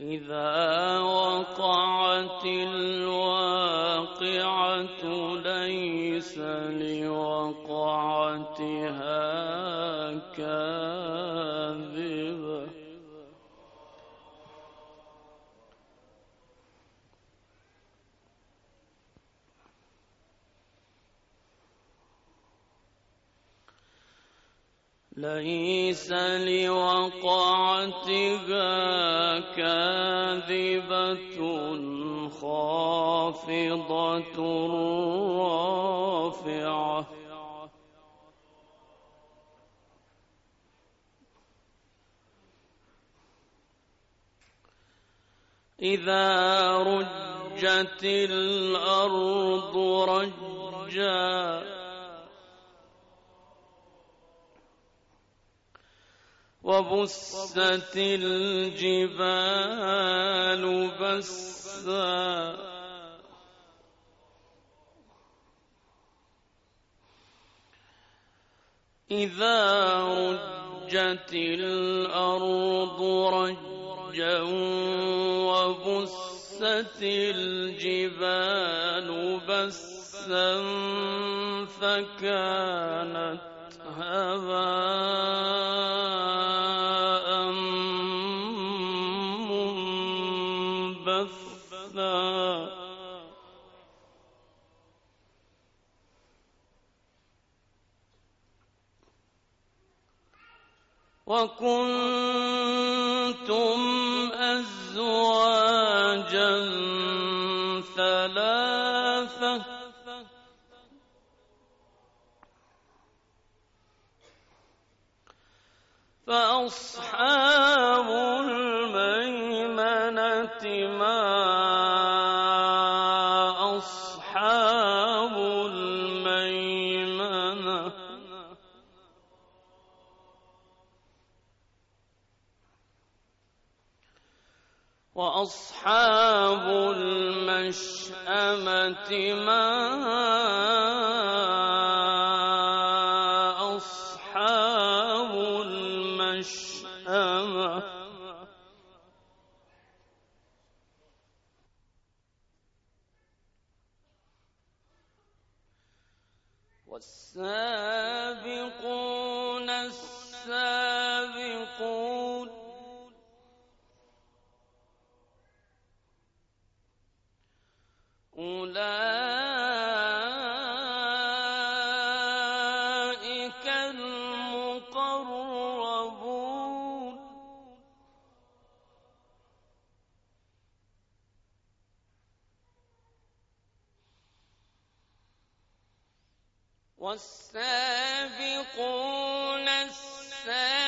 إذا وقعت الواقعة ليس لوقعتها كاذبة ليس لوقعتها كاذبة خافضة رافعة. إذا رجت الأرض رجا وبست الجبال بسا. إذا رجت الأرض رجا وبست الجبال بسا فكانت هباء. منبثا وكنتم أزواجا ثلاثة. فأصحاب ما أصحاب الميمنة. وأصحاب المشأمة ما والسابقون السابقون والسابقون السابقون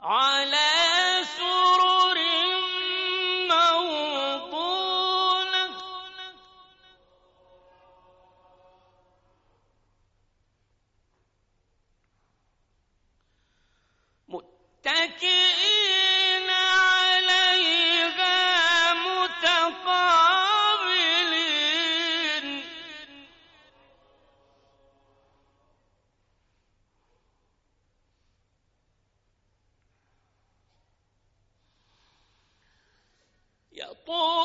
على الطاعون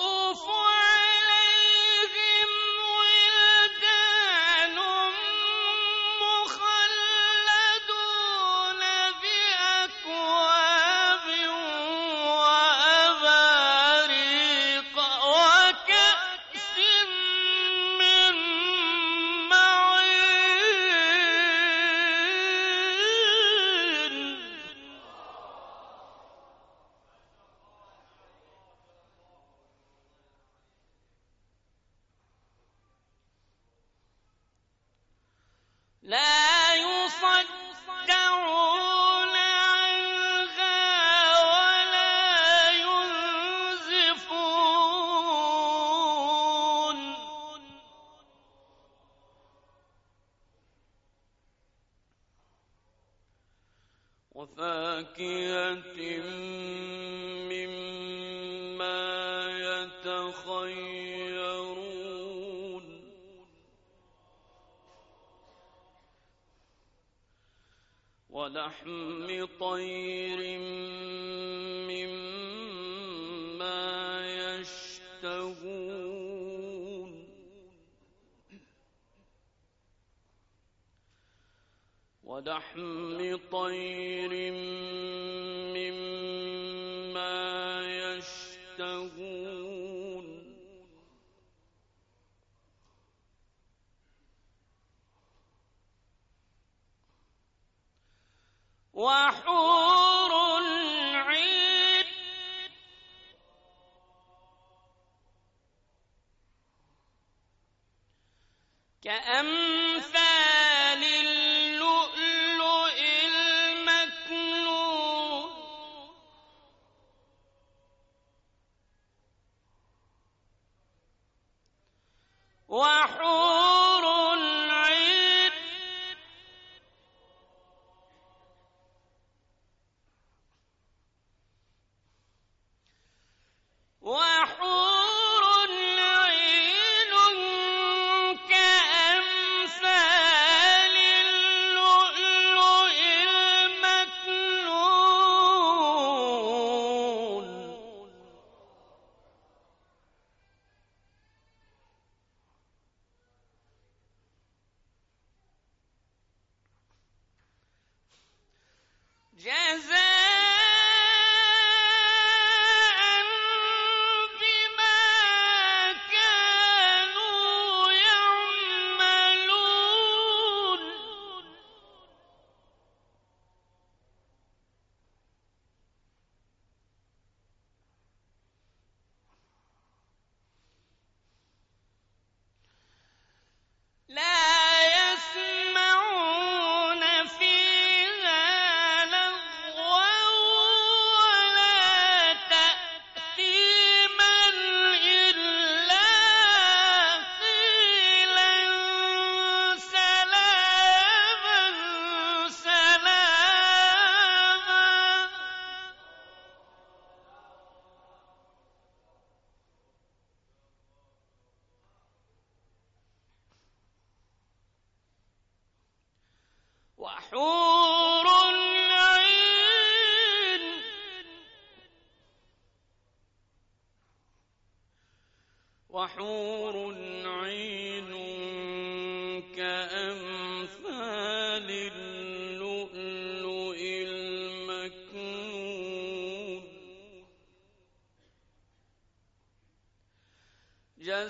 وفاكهة مما يتخيرون. ولحم طير ولحم طير مما يشتهون. وحور العين. كأمثال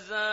جزاء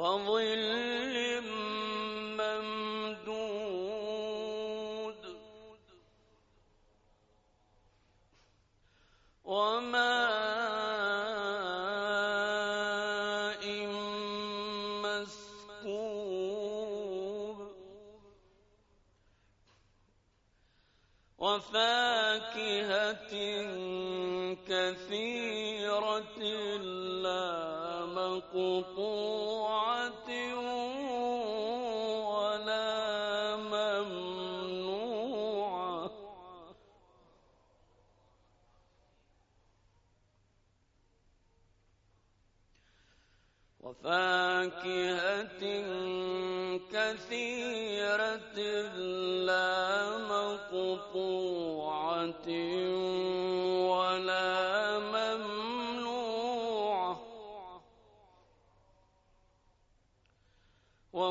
وظل ممدود. وماء مسكوب. وفاكهة كثيرة لا مقطوعة ولا ممنوعة. وفاكهة كثيرة لا مقطوعة.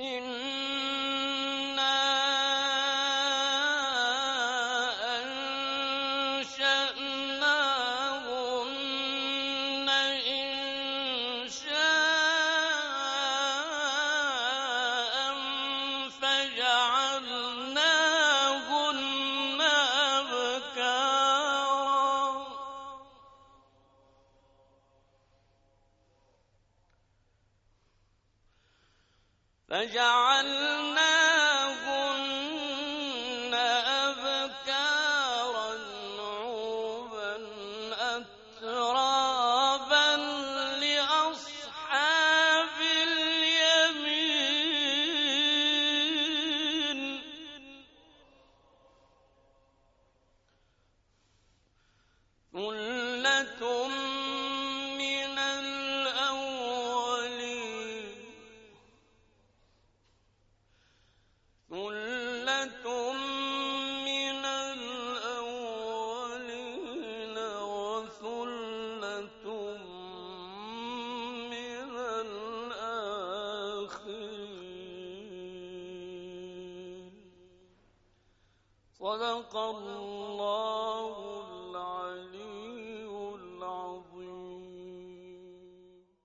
إن فجعل